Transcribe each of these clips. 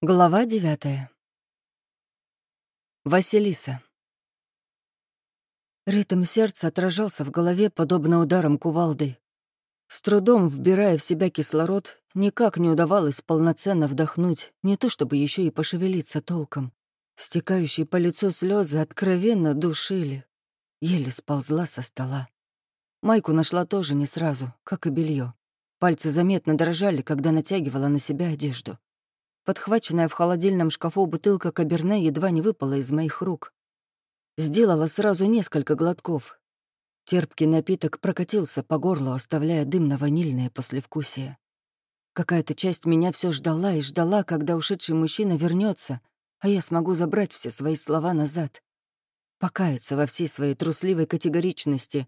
Глава девятая. Василиса. Ритм сердца отражался в голове, подобно ударам кувалдой. С трудом, вбирая в себя кислород, никак не удавалось полноценно вдохнуть, не то чтобы еще и пошевелиться толком. Стекающие по лицу слезы откровенно душили. Еле сползла со стола. Майку нашла тоже не сразу, как и белье. Пальцы заметно дрожали, когда натягивала на себя одежду. Подхваченная в холодильном шкафу бутылка каберне едва не выпала из моих рук. Сделала сразу несколько глотков. Терпкий напиток прокатился по горлу, оставляя дымно-ванильное послевкусие. Какая-то часть меня все ждала и ждала, когда ушедший мужчина вернется, а я смогу забрать все свои слова назад. Покаяться во всей своей трусливой категоричности.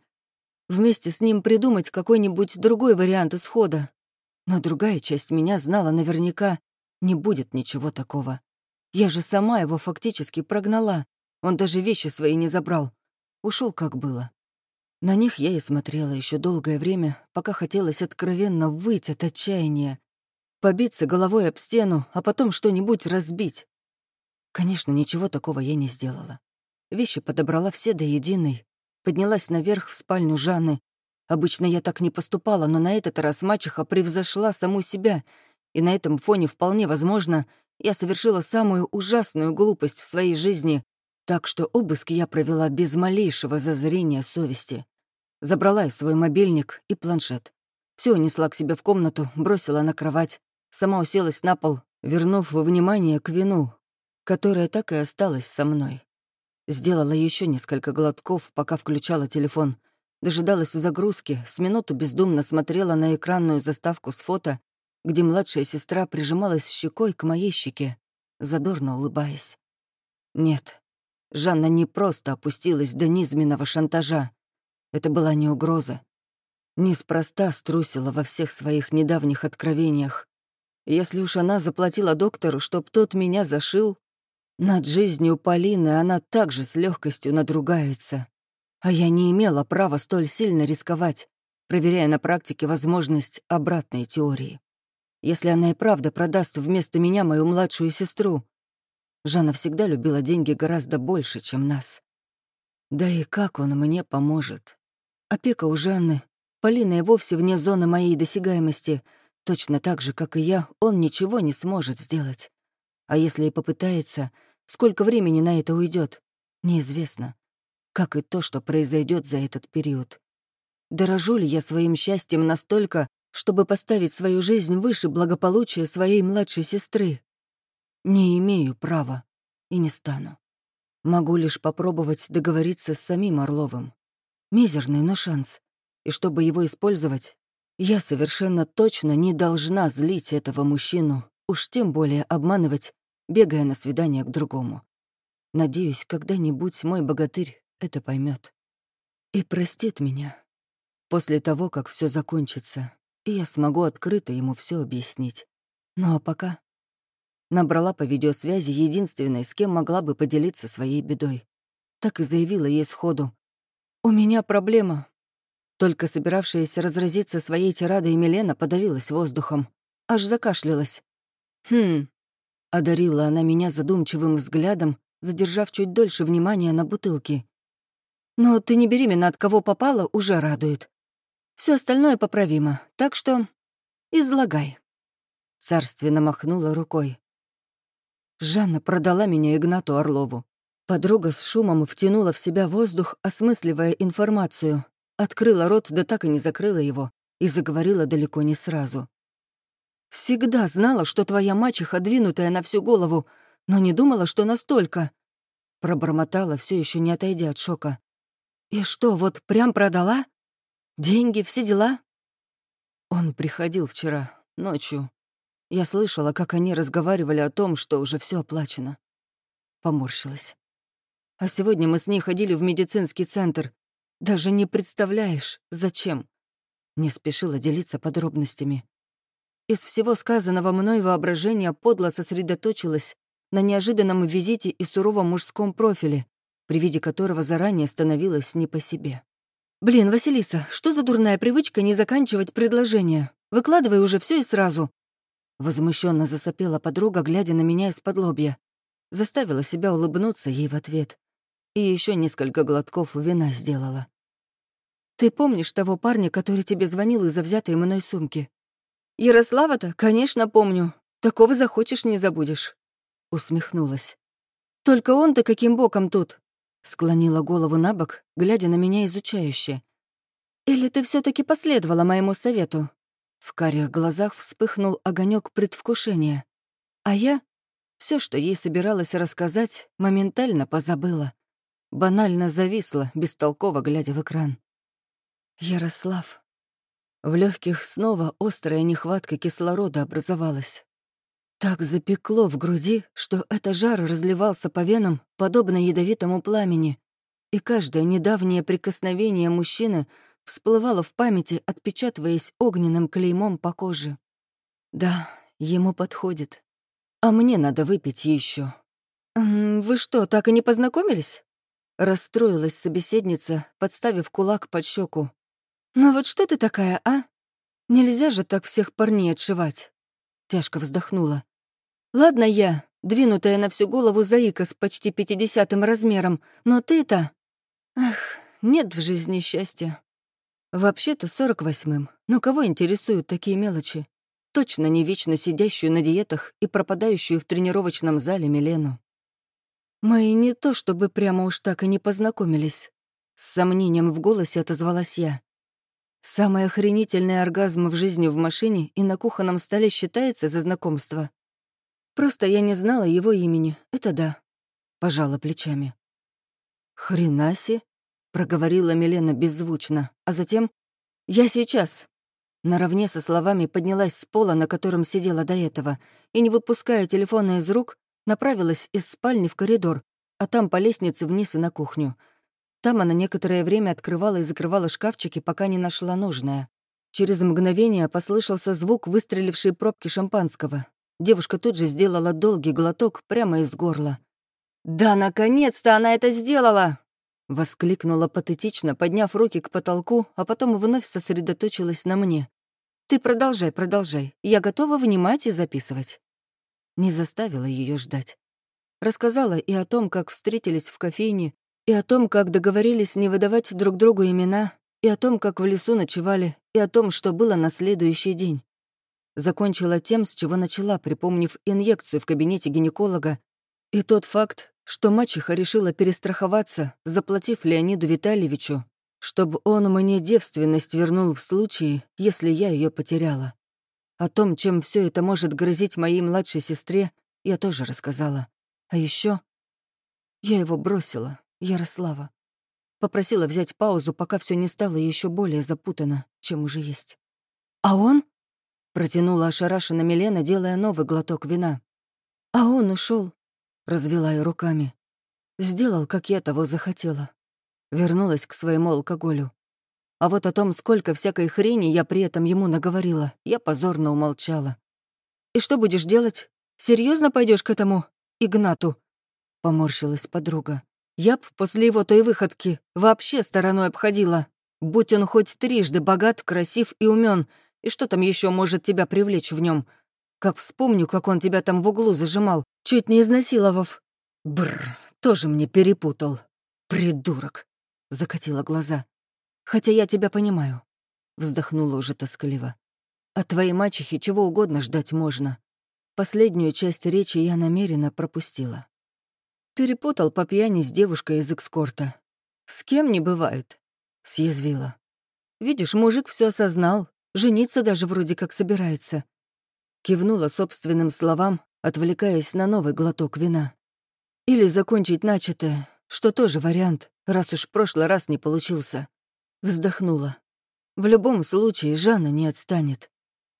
Вместе с ним придумать какой-нибудь другой вариант исхода. Но другая часть меня знала наверняка, не будет ничего такого. Я же сама его фактически прогнала. Он даже вещи свои не забрал. Ушел как было. На них я и смотрела еще долгое время, пока хотелось откровенно выйти от отчаяния. Побиться головой об стену, а потом что-нибудь разбить. Конечно, ничего такого я не сделала. Вещи подобрала все до единой. Поднялась наверх в спальню Жанны. Обычно я так не поступала, но на этот раз мачеха превзошла саму себя — и на этом фоне вполне возможно, я совершила самую ужасную глупость в своей жизни, так что обыск я провела без малейшего зазрения совести. Забрала я свой мобильник и планшет. Все несла к себе в комнату, бросила на кровать, сама уселась на пол, вернув внимание к вину, которое так и осталось со мной. Сделала еще несколько глотков, пока включала телефон. Дожидалась загрузки, с минуту бездумно смотрела на экранную заставку с фото где младшая сестра прижималась щекой к моей щеке, задорно улыбаясь. Нет, Жанна не просто опустилась до низменного шантажа. Это была не угроза. Неспроста струсила во всех своих недавних откровениях. Если уж она заплатила доктору, чтоб тот меня зашил, над жизнью Полины она также с легкостью надругается. А я не имела права столь сильно рисковать, проверяя на практике возможность обратной теории если она и правда продаст вместо меня мою младшую сестру. Жанна всегда любила деньги гораздо больше, чем нас. Да и как он мне поможет? Опека у Жанны. Полина и вовсе вне зоны моей досягаемости. Точно так же, как и я, он ничего не сможет сделать. А если и попытается, сколько времени на это уйдет, неизвестно. Как и то, что произойдет за этот период. Дорожу ли я своим счастьем настолько, чтобы поставить свою жизнь выше благополучия своей младшей сестры. Не имею права и не стану. Могу лишь попробовать договориться с самим Орловым. Мизерный, но шанс. И чтобы его использовать, я совершенно точно не должна злить этого мужчину, уж тем более обманывать, бегая на свидание к другому. Надеюсь, когда-нибудь мой богатырь это поймет и простит меня. После того, как все закончится, и я смогу открыто ему все объяснить. Ну а пока... Набрала по видеосвязи единственной, с кем могла бы поделиться своей бедой. Так и заявила ей сходу. «У меня проблема». Только собиравшаяся разразиться своей тирадой Милена подавилась воздухом. Аж закашлялась. «Хм...» — одарила она меня задумчивым взглядом, задержав чуть дольше внимания на бутылке. «Но ты не беременна от кого попала, уже радует. Все остальное поправимо, так что излагай». Царственно махнула рукой. Жанна продала меня Игнату Орлову. Подруга с шумом втянула в себя воздух, осмысливая информацию. Открыла рот, да так и не закрыла его, и заговорила далеко не сразу. «Всегда знала, что твоя мачеха, двинутая на всю голову, но не думала, что настолько». Пробормотала, все еще не отойдя от шока. «И что, вот прям продала?» Деньги, все дела?» Он приходил вчера, ночью. Я слышала, как они разговаривали о том, что уже все оплачено. Поморщилась. А сегодня мы с ней ходили в медицинский центр. Даже не представляешь, зачем. Не спешила делиться подробностями. Из всего сказанного мной воображение подло сосредоточилось на неожиданном визите и суровом мужском профиле, при виде которого заранее становилось не по себе. «Блин, Василиса, что за дурная привычка не заканчивать предложение? Выкладывай уже все и сразу». Возмущенно засопела подруга, глядя на меня из-под лобья. Заставила себя улыбнуться ей в ответ. И еще несколько глотков вина сделала. «Ты помнишь того парня, который тебе звонил из-за взятой мной сумки?» «Ярослава-то, конечно, помню. Такого захочешь, не забудешь», — усмехнулась. «Только он-то каким боком тут?» — склонила голову на бок, глядя на меня изучающе. «Или ты все таки последовала моему совету?» В карих глазах вспыхнул огонек предвкушения. А я все, что ей собиралась рассказать, моментально позабыла. Банально зависла, бестолково глядя в экран. Ярослав. В легких снова острая нехватка кислорода образовалась. Так запекло в груди, что этот жар разливался по венам, подобно ядовитому пламени, и каждое недавнее прикосновение мужчины всплывало в памяти, отпечатываясь огненным клеймом по коже. Да, ему подходит. А мне надо выпить еще. «Вы что, так и не познакомились?» Расстроилась собеседница, подставив кулак под щеку. «Ну вот что ты такая, а? Нельзя же так всех парней отшивать!» Тяжко вздохнула. «Ладно я, двинутая на всю голову заика с почти пятидесятым размером, но ты-то... Эх, нет в жизни счастья. Вообще-то сорок восьмым, но кого интересуют такие мелочи? Точно не вечно сидящую на диетах и пропадающую в тренировочном зале Милену. Мы не то чтобы прямо уж так и не познакомились. С сомнением в голосе отозвалась я. Самый охренительный оргазм в жизни в машине и на кухонном столе считается за знакомство. Просто я не знала его имени, это да. Пожала плечами. «Хренаси», — проговорила Милена беззвучно, а затем «Я сейчас». Наравне со словами поднялась с пола, на котором сидела до этого, и, не выпуская телефона из рук, направилась из спальни в коридор, а там по лестнице вниз и на кухню — там она некоторое время открывала и закрывала шкафчики, пока не нашла нужное. Через мгновение послышался звук выстрелившей пробки шампанского. Девушка тут же сделала долгий глоток прямо из горла. «Да, наконец-то она это сделала!» Воскликнула патетично, подняв руки к потолку, а потом вновь сосредоточилась на мне. «Ты продолжай, продолжай. Я готова внимать и записывать». Не заставила ее ждать. Рассказала и о том, как встретились в кофейне, и о том, как договорились не выдавать друг другу имена, и о том, как в лесу ночевали, и о том, что было на следующий день. Закончила тем, с чего начала, припомнив инъекцию в кабинете гинеколога, и тот факт, что мачеха решила перестраховаться, заплатив Леониду Витальевичу, чтобы он мне девственность вернул в случае, если я ее потеряла. О том, чем все это может грозить моей младшей сестре, я тоже рассказала. А еще я его бросила, Ярослава. Попросила взять паузу, пока все не стало еще более запутано, чем уже есть. «А он?» — протянула ошарашенно Милена, делая новый глоток вина. «А он ушел, развела я руками. «Сделал, как я того захотела». Вернулась к своему алкоголю. А вот о том, сколько всякой хрени я при этом ему наговорила, я позорно умолчала. «И что будешь делать? Серьезно пойдешь к этому Игнату?» — поморщилась подруга. Я б после его той выходки вообще стороной обходила. Будь он хоть трижды богат, красив и умен, и что там еще может тебя привлечь в нем? Как вспомню, как он тебя там в углу зажимал, чуть не изнасиловав. Бррр, тоже мне перепутал. Придурок. Закатила глаза. Хотя я тебя понимаю. Вздохнула уже тоскливо. От твоей мачехи чего угодно ждать можно. Последнюю часть речи я намеренно пропустила. Перепутал по пьяни с девушкой из экскорта. «С кем не бывает», — съязвила. «Видишь, мужик все осознал, жениться даже вроде как собирается». Кивнула собственным словам, отвлекаясь на новый глоток вина. «Или закончить начатое, что тоже вариант, раз уж в прошлый раз не получился». Вздохнула. В любом случае Жанна не отстанет.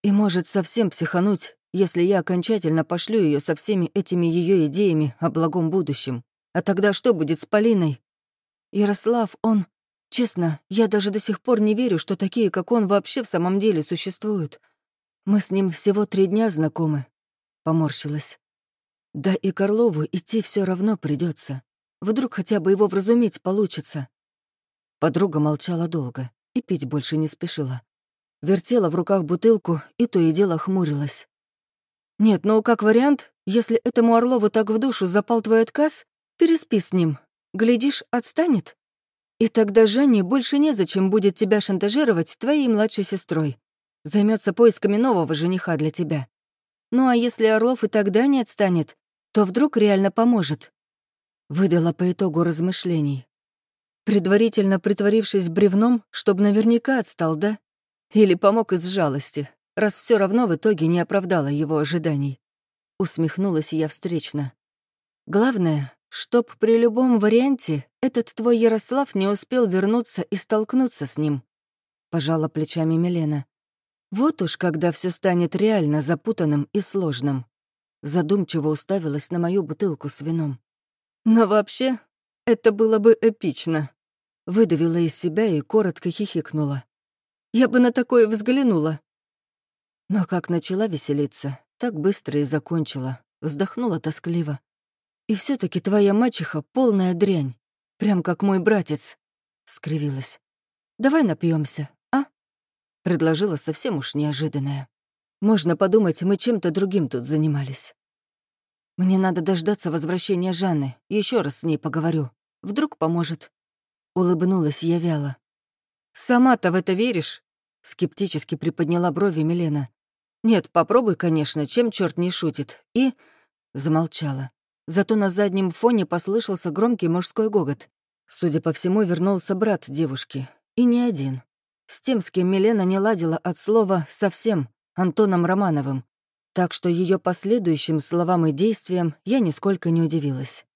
И может совсем психануть, если я окончательно пошлю ее со всеми этими ее идеями о благом будущем. А тогда что будет с Полиной? Ярослав, он... Честно, я даже до сих пор не верю, что такие, как он, вообще в самом деле существуют. Мы с ним всего три дня знакомы. Поморщилась. Да и Карлову идти все равно придется. Вдруг хотя бы его вразумить получится. Подруга молчала долго и пить больше не спешила. Вертела в руках бутылку и то и дело хмурилась. Нет, ну как вариант, если этому Орлову так в душу запал твой отказ, переспи с ним. Глядишь, отстанет. И тогда Жанне больше незачем будет тебя шантажировать твоей младшей сестрой. Займется поисками нового жениха для тебя. Ну а если Орлов и тогда не отстанет, то вдруг реально поможет. Выдала по итогу размышлений. Предварительно притворившись бревном, чтобы наверняка отстал, да? Или помог из жалости, раз все равно в итоге не оправдала его ожиданий. Усмехнулась я встречно. Главное, чтоб при любом варианте этот твой Ярослав не успел вернуться и столкнуться с ним. Пожала плечами Милена. Вот уж когда все станет реально запутанным и сложным. Задумчиво уставилась на мою бутылку с вином. Но вообще, это было бы эпично. Выдавила из себя и коротко хихикнула. Я бы на такое взглянула. Но как начала веселиться, так быстро и закончила. Вздохнула тоскливо. И все таки твоя мачеха — полная дрянь. Прям как мой братец. Скривилась. Давай напьемся, а? Предложила совсем уж неожиданное. Можно подумать, мы чем-то другим тут занимались. Мне надо дождаться возвращения Жанны. Еще раз с ней поговорю. Вдруг поможет. Улыбнулась я вяло. «Сама-то в это веришь?» Скептически приподняла брови Милена. «Нет, попробуй, конечно, чем черт не шутит». И... Замолчала. Зато на заднем фоне послышался громкий мужской гогот. Судя по всему, вернулся брат девушки. И не один. С тем, с кем Милена не ладила от слова «совсем», Антоном Романовым. Так что ее последующим словам и действиям я нисколько не удивилась.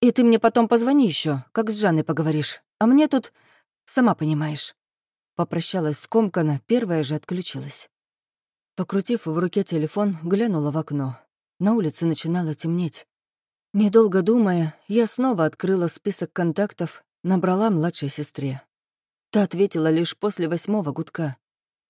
«И ты мне потом позвони еще, как с Жанной поговоришь. А мне тут, сама понимаешь». Попрощалась скомканно, первая же отключилась. Покрутив в руке телефон, глянула в окно. На улице начинало темнеть. Недолго думая, я снова открыла список контактов, набрала младшей сестре. Та ответила лишь после восьмого гудка.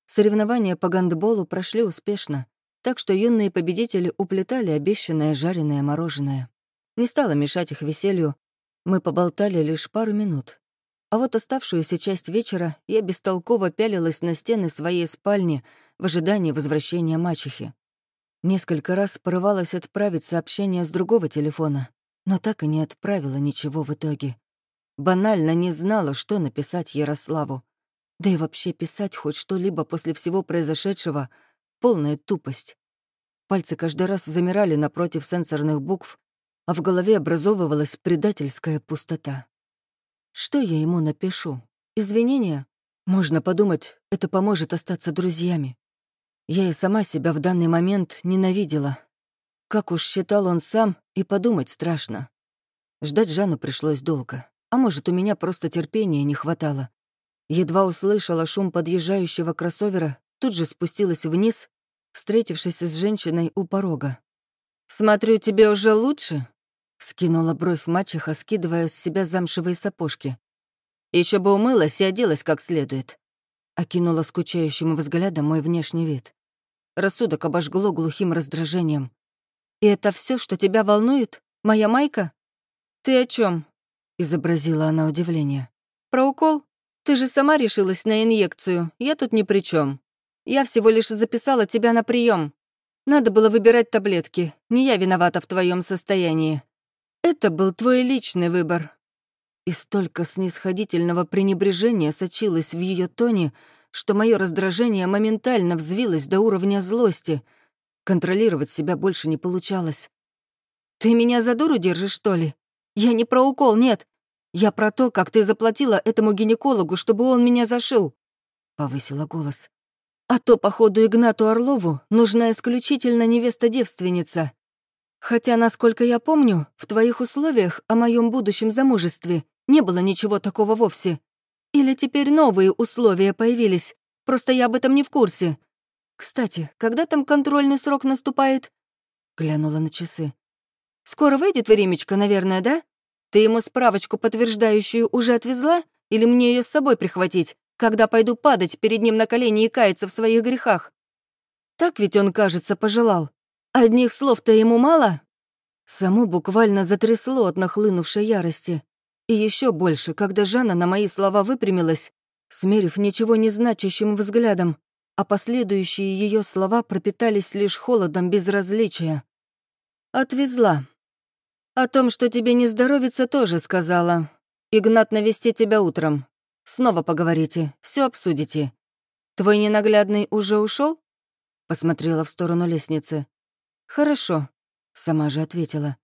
Соревнования по гандболу прошли успешно, так что юные победители уплетали обещанное жареное мороженое. Не стала мешать их веселью, мы поболтали лишь пару минут. А вот оставшуюся часть вечера я бестолково пялилась на стены своей спальни в ожидании возвращения мачехи. Несколько раз порывалась отправить сообщение с другого телефона, но так и не отправила ничего в итоге. Банально не знала, что написать Ярославу. Да и вообще писать хоть что-либо после всего произошедшего — полная тупость. Пальцы каждый раз замирали напротив сенсорных букв, а в голове образовывалась предательская пустота. Что я ему напишу? Извинения? Можно подумать, это поможет остаться друзьями. Я и сама себя в данный момент ненавидела. Как уж считал он сам, и подумать страшно. Ждать Жанну пришлось долго. А может, у меня просто терпения не хватало. Едва услышала шум подъезжающего кроссовера, тут же спустилась вниз, встретившись с женщиной у порога. «Смотрю, тебе уже лучше?» — скинула бровь мачеха, скидывая с себя замшевые сапожки. Еще бы умылась и оделась как следует», — окинула скучающим взглядом мой внешний вид. Рассудок обожгло глухим раздражением. «И это все, что тебя волнует? Моя майка?» «Ты о чем? изобразила она удивление. «Про укол? Ты же сама решилась на инъекцию, я тут ни при чем. Я всего лишь записала тебя на прием. Надо было выбирать таблетки, не я виновата в твоем состоянии. Это был твой личный выбор». И столько снисходительного пренебрежения сочилось в ее тоне, что мое раздражение моментально взвилось до уровня злости. Контролировать себя больше не получалось. «Ты меня за дуру держишь, что ли? Я не про укол, нет. Я про то, как ты заплатила этому гинекологу, чтобы он меня зашил», — повысила голос. «А то, походу, Игнату Орлову нужна исключительно невеста-девственница. Хотя, насколько я помню, в твоих условиях о моем будущем замужестве не было ничего такого вовсе. Или теперь новые условия появились? Просто я об этом не в курсе. Кстати, когда там контрольный срок наступает?» Глянула на часы. «Скоро выйдет времечко, наверное, да? Ты ему справочку подтверждающую уже отвезла? Или мне ее с собой прихватить, когда пойду падать перед ним на колени и каяться в своих грехах? Так ведь он, кажется, пожелал. Одних слов-то ему мало?» Само буквально затрясло от нахлынувшей ярости. И еще больше, когда Жанна на мои слова выпрямилась, смерив ничего не значащим взглядом, а последующие ее слова пропитались лишь холодом безразличия. «Отвезла. О том, что тебе не здоровится, тоже сказала. Игнат навести тебя утром. Снова поговорите, все обсудите. Твой ненаглядный уже ушел? Посмотрела в сторону лестницы. «Хорошо», — сама же ответила.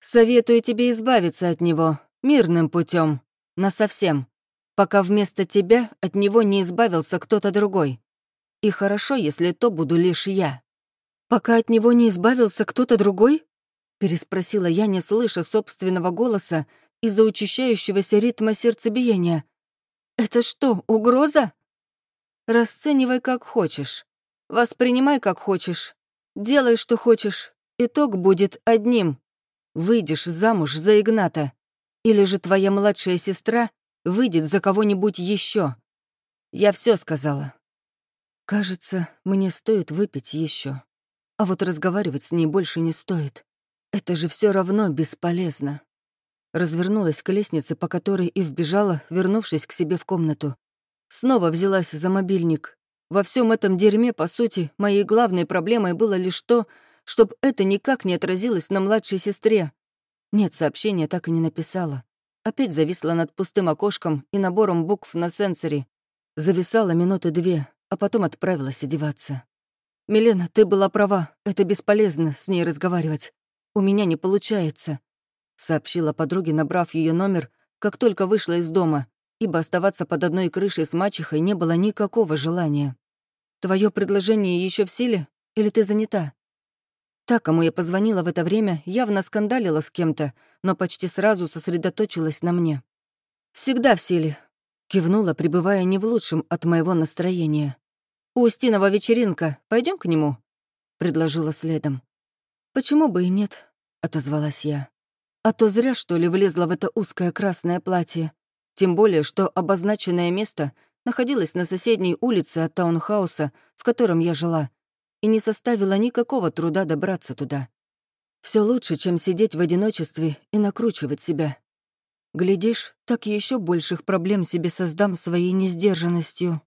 «Советую тебе избавиться от него, мирным путем, насовсем, пока вместо тебя от него не избавился кто-то другой. И хорошо, если то буду лишь я». «Пока от него не избавился кто-то другой?» переспросила я, не слыша собственного голоса из-за учащающегося ритма сердцебиения. «Это что, угроза?» «Расценивай как хочешь. Воспринимай как хочешь. Делай, что хочешь. Итог будет одним. Выйдешь замуж за Игната. Или же твоя младшая сестра выйдет за кого-нибудь еще. Я все сказала. Кажется, мне стоит выпить еще. А вот разговаривать с ней больше не стоит. Это же все равно бесполезно. Развернулась к лестнице, по которой и вбежала, вернувшись к себе в комнату. Снова взялась за мобильник. Во всем этом дерьме, по сути, моей главной проблемой было лишь то, чтобы это никак не отразилось на младшей сестре. Нет, сообщения так и не написала. Опять зависла над пустым окошком и набором букв на сенсоре. Зависала минуты две, а потом отправилась одеваться. «Милена, ты была права, это бесполезно с ней разговаривать. «У меня не получается», — сообщила подруге, набрав ее номер, как только вышла из дома, ибо оставаться под одной крышей с мачехой не было никакого желания. «Твое предложение еще в силе? Или ты занята?» Та, кому я позвонила в это время, явно скандалила с кем-то, но почти сразу сосредоточилась на мне. «Всегда в силе», — кивнула, пребывая не в лучшем от моего настроения. «У Устинова вечеринка, пойдем к нему?» — предложила следом. «Почему бы и нет?» — отозвалась я. «А то зря, что ли, влезла в это узкое красное платье. Тем более, что обозначенное место находилось на соседней улице от таунхауса, в котором я жила, и не составило никакого труда добраться туда. Все лучше, чем сидеть в одиночестве и накручивать себя. Глядишь, так еще больших проблем себе создам своей несдержанностью.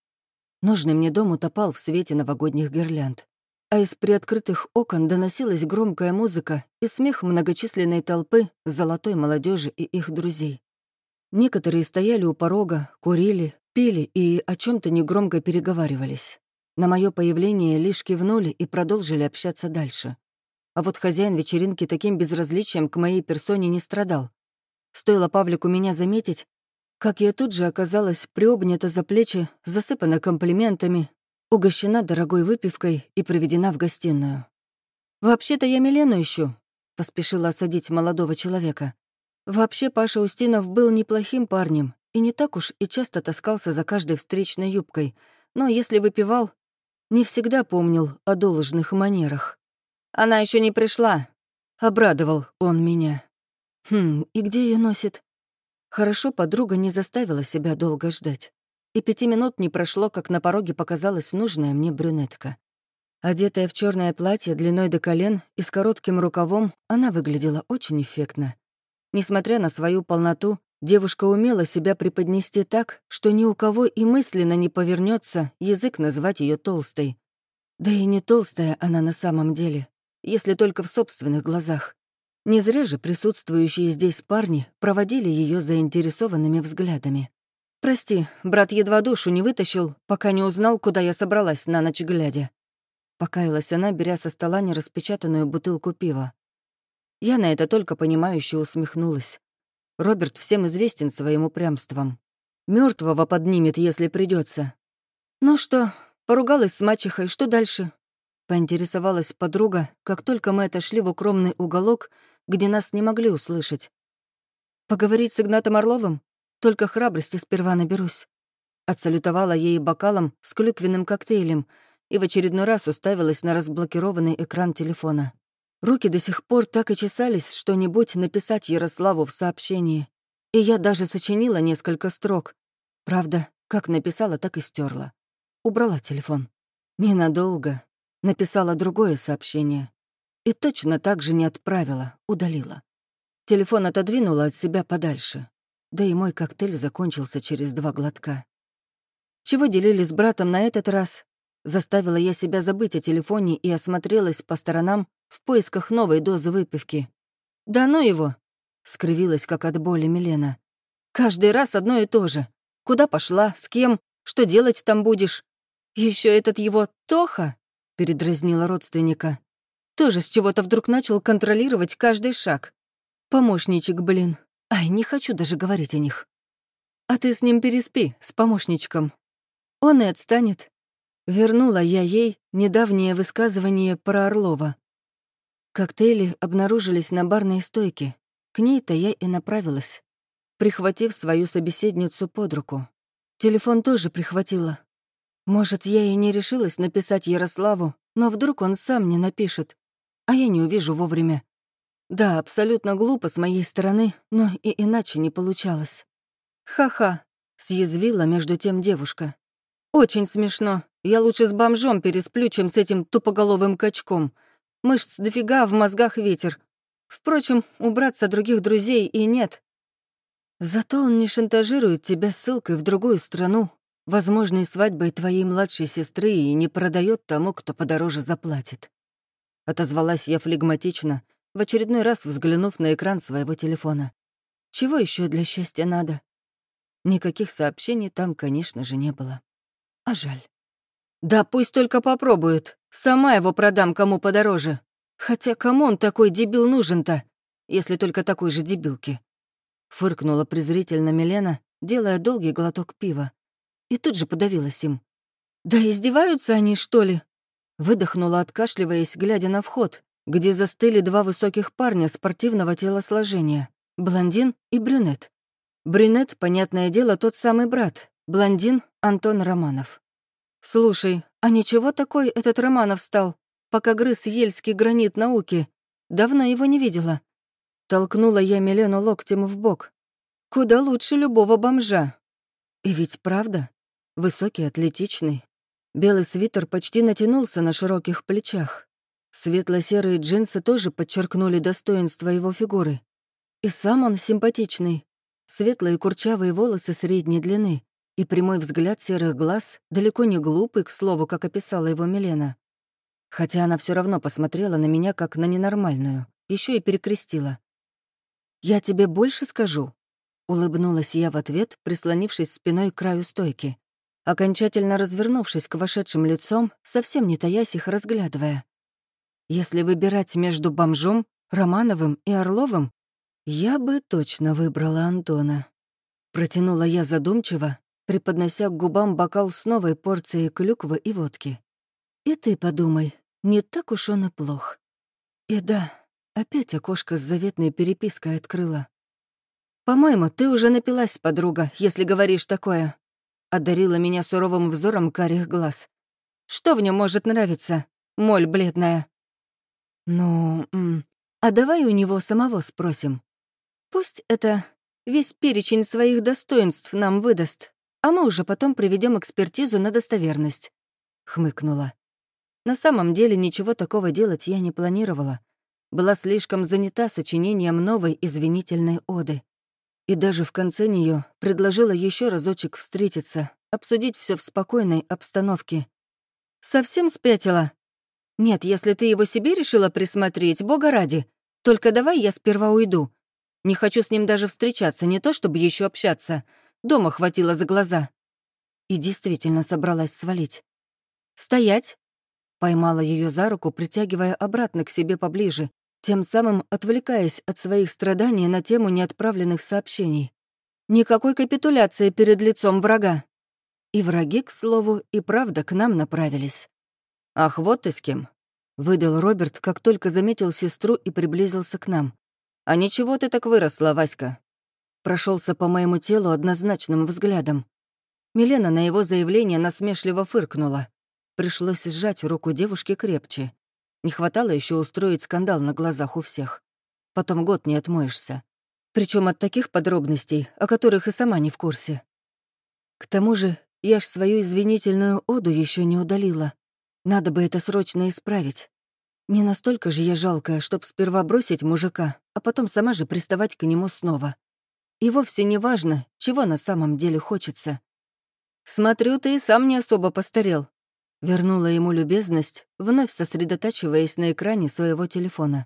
Нужный мне дом утопал в свете новогодних гирлянд а из приоткрытых окон доносилась громкая музыка и смех многочисленной толпы золотой молодежи и их друзей. Некоторые стояли у порога, курили, пили и о чем то негромко переговаривались. На мое появление лишь кивнули и продолжили общаться дальше. А вот хозяин вечеринки таким безразличием к моей персоне не страдал. Стоило Павлику меня заметить, как я тут же оказалась приобнята за плечи, засыпана комплиментами, угощена дорогой выпивкой и проведена в гостиную. «Вообще-то я Милену ищу», — поспешила осадить молодого человека. Вообще Паша Устинов был неплохим парнем и не так уж и часто таскался за каждой встречной юбкой, но если выпивал, не всегда помнил о должных манерах. «Она еще не пришла», — обрадовал он меня. «Хм, и где ее носит?» Хорошо подруга не заставила себя долго ждать и пяти минут не прошло, как на пороге показалась нужная мне брюнетка. Одетая в черное платье длиной до колен и с коротким рукавом, она выглядела очень эффектно. Несмотря на свою полноту, девушка умела себя преподнести так, что ни у кого и мысленно не повернется язык назвать ее толстой. Да и не толстая она на самом деле, если только в собственных глазах. Не зря же присутствующие здесь парни проводили ее заинтересованными взглядами. «Прости, брат едва душу не вытащил, пока не узнал, куда я собралась на ночь глядя». Покаялась она, беря со стола нераспечатанную бутылку пива. Я на это только понимающе усмехнулась. Роберт всем известен своим упрямством. Мертвого поднимет, если придется. «Ну что, поругалась с мачехой, что дальше?» Поинтересовалась подруга, как только мы отошли в укромный уголок, где нас не могли услышать. «Поговорить с Игнатом Орловым?» Только храбрости сперва наберусь». Отсалютовала ей бокалом с клюквенным коктейлем и в очередной раз уставилась на разблокированный экран телефона. Руки до сих пор так и чесались что-нибудь написать Ярославу в сообщении. И я даже сочинила несколько строк. Правда, как написала, так и стерла. Убрала телефон. Ненадолго. Написала другое сообщение. И точно так же не отправила, удалила. Телефон отодвинула от себя подальше да и мой коктейль закончился через два глотка. Чего делили с братом на этот раз? Заставила я себя забыть о телефоне и осмотрелась по сторонам в поисках новой дозы выпивки. «Да ну его!» — скривилась, как от боли Милена. «Каждый раз одно и то же. Куда пошла, с кем, что делать там будешь? Еще этот его Тоха?» — передразнила родственника. «Тоже с чего-то вдруг начал контролировать каждый шаг. Помощничек, блин. Ай, не хочу даже говорить о них. А ты с ним переспи, с помощничком. Он и отстанет. Вернула я ей недавнее высказывание про Орлова. Коктейли обнаружились на барной стойке. К ней-то я и направилась, прихватив свою собеседницу под руку. Телефон тоже прихватила. Может, я и не решилась написать Ярославу, но вдруг он сам не напишет, а я не увижу вовремя. Да, абсолютно глупо с моей стороны, но и иначе не получалось. «Ха-ха», — съязвила между тем девушка. «Очень смешно. Я лучше с бомжом пересплю, чем с этим тупоголовым качком. Мышц дофига, в мозгах ветер. Впрочем, убраться других друзей и нет. Зато он не шантажирует тебя ссылкой в другую страну, возможной свадьбой твоей младшей сестры и не продает тому, кто подороже заплатит. Отозвалась я флегматично, в очередной раз взглянув на экран своего телефона. Чего еще для счастья надо? Никаких сообщений там, конечно же, не было. А жаль. Да пусть только попробует. Сама его продам кому подороже. Хотя кому он такой дебил нужен-то, если только такой же дебилки? Фыркнула презрительно Милена, делая долгий глоток пива. И тут же подавилась им. «Да издеваются они, что ли?» Выдохнула, откашливаясь, глядя на вход, где застыли два высоких парня спортивного телосложения — блондин и брюнет. Брюнет, понятное дело, тот самый брат, блондин — Антон Романов. «Слушай, а ничего такой этот Романов стал, пока грыз ельский гранит науки? Давно его не видела». Толкнула я Милену локтем в бок. «Куда лучше любого бомжа». И ведь правда, высокий, атлетичный. Белый свитер почти натянулся на широких плечах. Светло-серые джинсы тоже подчеркнули достоинство его фигуры. И сам он симпатичный. Светлые курчавые волосы средней длины, и прямой взгляд серых глаз, далеко не глупый, к слову, как описала его Милена. Хотя она все равно посмотрела на меня как на ненормальную, еще и перекрестила. «Я тебе больше скажу», — улыбнулась я в ответ, прислонившись спиной к краю стойки, окончательно развернувшись к вошедшим лицом, совсем не таясь их разглядывая. «Если выбирать между бомжом, Романовым и Орловым, я бы точно выбрала Антона». Протянула я задумчиво, преподнося к губам бокал с новой порцией клюквы и водки. «И ты подумай, не так уж он и плох». И да, опять окошко с заветной перепиской открыла. «По-моему, ты уже напилась, подруга, если говоришь такое», — одарила меня суровым взором карих глаз. «Что в нем может нравиться, моль бледная?» «Ну, а давай у него самого спросим. Пусть это весь перечень своих достоинств нам выдаст, а мы уже потом проведем экспертизу на достоверность», — хмыкнула. На самом деле ничего такого делать я не планировала. Была слишком занята сочинением новой извинительной оды. И даже в конце нее предложила еще разочек встретиться, обсудить все в спокойной обстановке. «Совсем спятила?» «Нет, если ты его себе решила присмотреть, бога ради, только давай я сперва уйду. Не хочу с ним даже встречаться, не то чтобы еще общаться. Дома хватило за глаза. И действительно собралась свалить. «Стоять!» Поймала ее за руку, притягивая обратно к себе поближе, тем самым отвлекаясь от своих страданий на тему неотправленных сообщений. Никакой капитуляции перед лицом врага. И враги, к слову, и правда к нам направились. «Ах, вот ты с кем!» — выдал Роберт, как только заметил сестру и приблизился к нам. «А ничего ты так выросла, Васька прошелся по моему телу однозначным взглядом. Милена на его заявление насмешливо фыркнула. Пришлось сжать руку девушки крепче. Не хватало еще устроить скандал на глазах у всех. Потом год не отмоешься. Причем от таких подробностей, о которых и сама не в курсе. К тому же, я ж свою извинительную оду еще не удалила. Надо бы это срочно исправить. Не настолько же я жалкая, чтоб сперва бросить мужика, а потом сама же приставать к нему снова. И вовсе не важно, чего на самом деле хочется. «Смотрю, ты и сам не особо постарел», Вернула ему любезность, вновь сосредотачиваясь на экране своего телефона.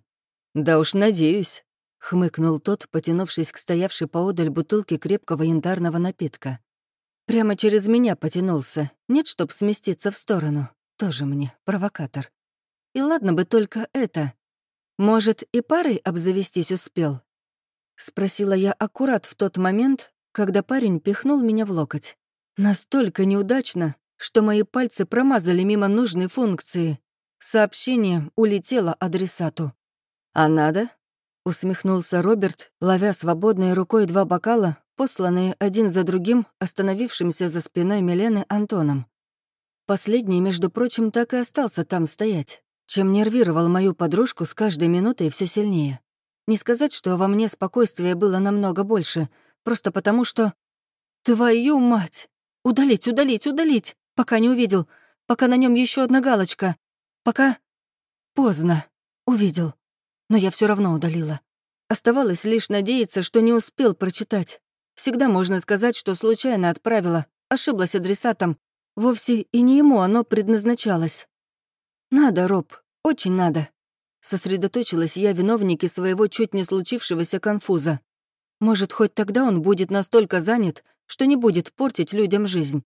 «Да уж надеюсь», — хмыкнул тот, потянувшись к стоявшей поодаль бутылке крепкого янтарного напитка. Прямо через меня потянулся. Нет, чтоб сместиться в сторону. Тоже мне провокатор. И ладно бы только это. Может, и парой обзавестись успел? Спросила я аккурат в тот момент, когда парень пихнул меня в локоть. Настолько неудачно, что мои пальцы промазали мимо нужной функции. Сообщение улетело адресату. «А надо?» — усмехнулся Роберт, ловя свободной рукой два бокала, посланные один за другим, остановившимся за спиной Милены Антоном. Последний, между прочим, так и остался там стоять, чем нервировал мою подружку с каждой минутой все сильнее. Не сказать, что во мне спокойствия было намного больше, просто потому что... Твою мать! Удалить, удалить, удалить! Пока не увидел. Пока на нем еще одна галочка. Пока... Поздно. Увидел. Но я все равно удалила. Оставалось лишь надеяться, что не успел прочитать. Всегда можно сказать, что случайно отправила, ошиблась адресатом. Вовсе и не ему оно предназначалось. «Надо, Роб, очень надо». Сосредоточилась я виновнике своего чуть не случившегося конфуза. Может, хоть тогда он будет настолько занят, что не будет портить людям жизнь.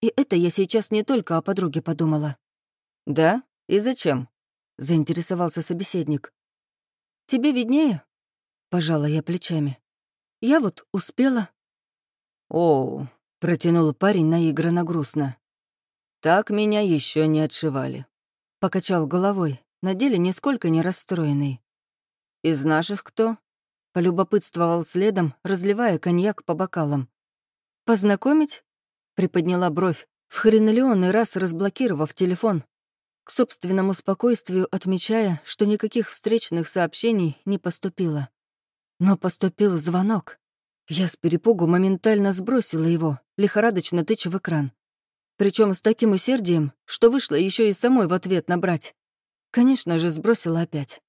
И это я сейчас не только о подруге подумала. «Да? И зачем?» — заинтересовался собеседник. «Тебе виднее?» — пожала я плечами. «Я вот успела». «О, — протянул парень наигранно грустно. «Так меня еще не отшивали». Покачал головой, на деле нисколько не расстроенный. «Из наших кто?» — полюбопытствовал следом, разливая коньяк по бокалам. «Познакомить?» Приподняла бровь, в хренолеонный раз разблокировав телефон, к собственному спокойствию отмечая, что никаких встречных сообщений не поступило. Но поступил звонок. Я с перепугу моментально сбросила его, лихорадочно тыча в экран. Причем с таким усердием, что вышло еще и самой в ответ набрать. Конечно же, сбросила опять.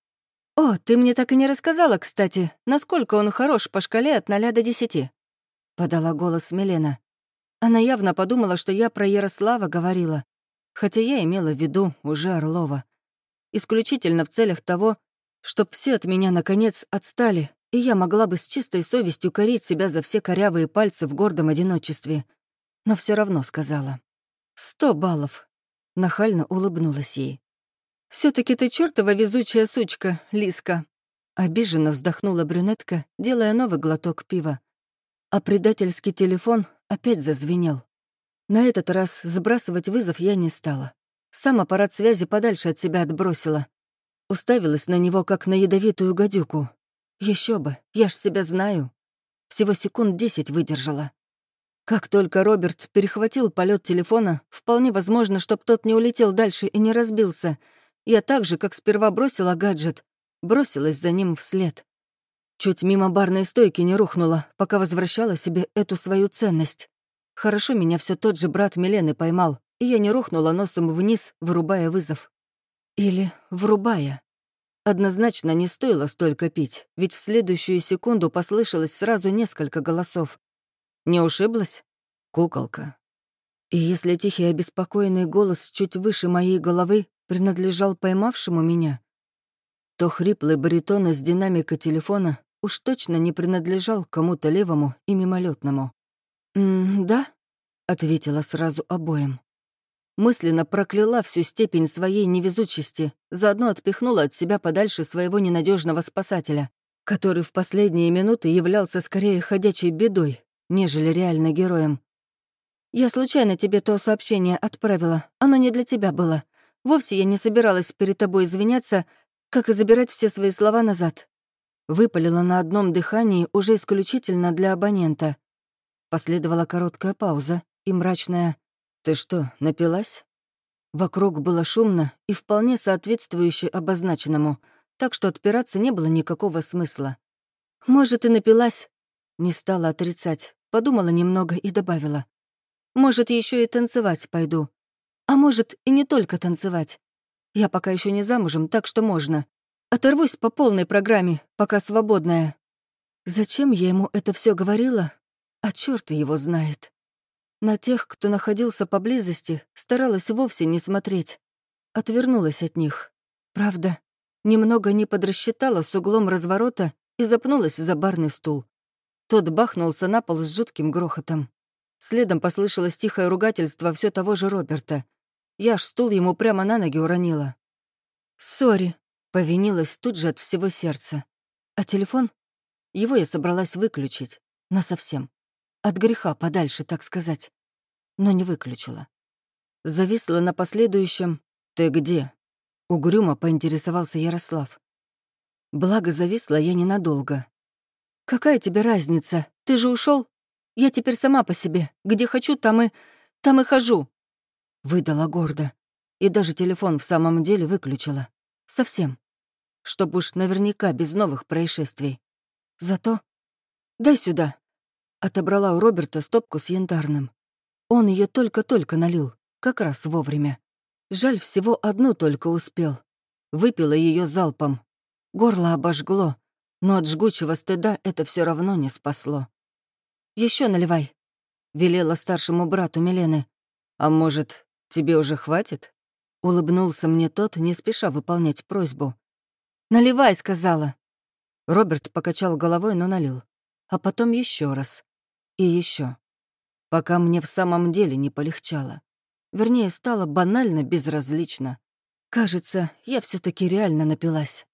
«О, ты мне так и не рассказала, кстати, насколько он хорош по шкале от 0 до 10», — подала голос Милена. Она явно подумала, что я про Ярослава говорила, хотя я имела в виду уже Орлова. Исключительно в целях того, чтоб все от меня, наконец, отстали, и я могла бы с чистой совестью корить себя за все корявые пальцы в гордом одиночестве. Но все равно сказала. «Сто баллов!» — нахально улыбнулась ей. Все таки ты чертова везучая сучка, Лиска!» Обиженно вздохнула брюнетка, делая новый глоток пива. А предательский телефон опять зазвенел. На этот раз сбрасывать вызов я не стала. Сам аппарат связи подальше от себя отбросила. Уставилась на него, как на ядовитую гадюку. Еще бы, я ж себя знаю. Всего секунд десять выдержала. Как только Роберт перехватил полет телефона, вполне возможно, чтоб тот не улетел дальше и не разбился. Я так же, как сперва бросила гаджет, бросилась за ним вслед. Чуть мимо барной стойки не рухнула, пока возвращала себе эту свою ценность. Хорошо меня все тот же брат Милены поймал, и я не рухнула носом вниз, вырубая вызов. Или врубая. Однозначно не стоило столько пить, ведь в следующую секунду послышалось сразу несколько голосов. Не ушиблась? Куколка. И если тихий обеспокоенный голос чуть выше моей головы принадлежал поймавшему меня, то хриплый баритон из динамика телефона уж точно не принадлежал кому-то левому и мимолетному. «Да», — ответила сразу обоим. Мысленно прокляла всю степень своей невезучести, заодно отпихнула от себя подальше своего ненадежного спасателя, который в последние минуты являлся скорее ходячей бедой, нежели реально героем. «Я случайно тебе то сообщение отправила. Оно не для тебя было. Вовсе я не собиралась перед тобой извиняться, как и забирать все свои слова назад. Выпалила на одном дыхании уже исключительно для абонента. Последовала короткая пауза и мрачная «Ты что, напилась?» Вокруг было шумно и вполне соответствующе обозначенному, так что отпираться не было никакого смысла. «Может, и напилась?» Не стала отрицать, подумала немного и добавила. «Может, еще и танцевать пойду. А может, и не только танцевать. Я пока еще не замужем, так что можно. Оторвусь по полной программе, пока свободная. Зачем я ему это все говорила? А черт его знает. На тех, кто находился поблизости, старалась вовсе не смотреть. Отвернулась от них. Правда, немного не подрасчитала с углом разворота и запнулась за барный стул. Тот бахнулся на пол с жутким грохотом. Следом послышалось тихое ругательство все того же Роберта. Я аж стул ему прямо на ноги уронила. «Сори», — повинилась тут же от всего сердца. А телефон? Его я собралась выключить. Насовсем. От греха подальше, так сказать. Но не выключила. Зависла на последующем «Ты где?» Угрюмо поинтересовался Ярослав. Благо зависла я ненадолго. «Какая тебе разница? Ты же ушел? Я теперь сама по себе. Где хочу, там и... там и хожу!» Выдала гордо. И даже телефон в самом деле выключила. Совсем чтоб уж наверняка без новых происшествий. Зато... «Дай сюда!» Отобрала у Роберта стопку с янтарным. Он ее только-только налил, как раз вовремя. Жаль, всего одну только успел. Выпила ее залпом. Горло обожгло, но от жгучего стыда это все равно не спасло. Еще наливай», — велела старшему брату Милены. «А может, тебе уже хватит?» Улыбнулся мне тот, не спеша выполнять просьбу. «Наливай», — сказала. Роберт покачал головой, но налил. А потом еще раз. И еще. Пока мне в самом деле не полегчало. Вернее, стало банально безразлично. Кажется, я все таки реально напилась.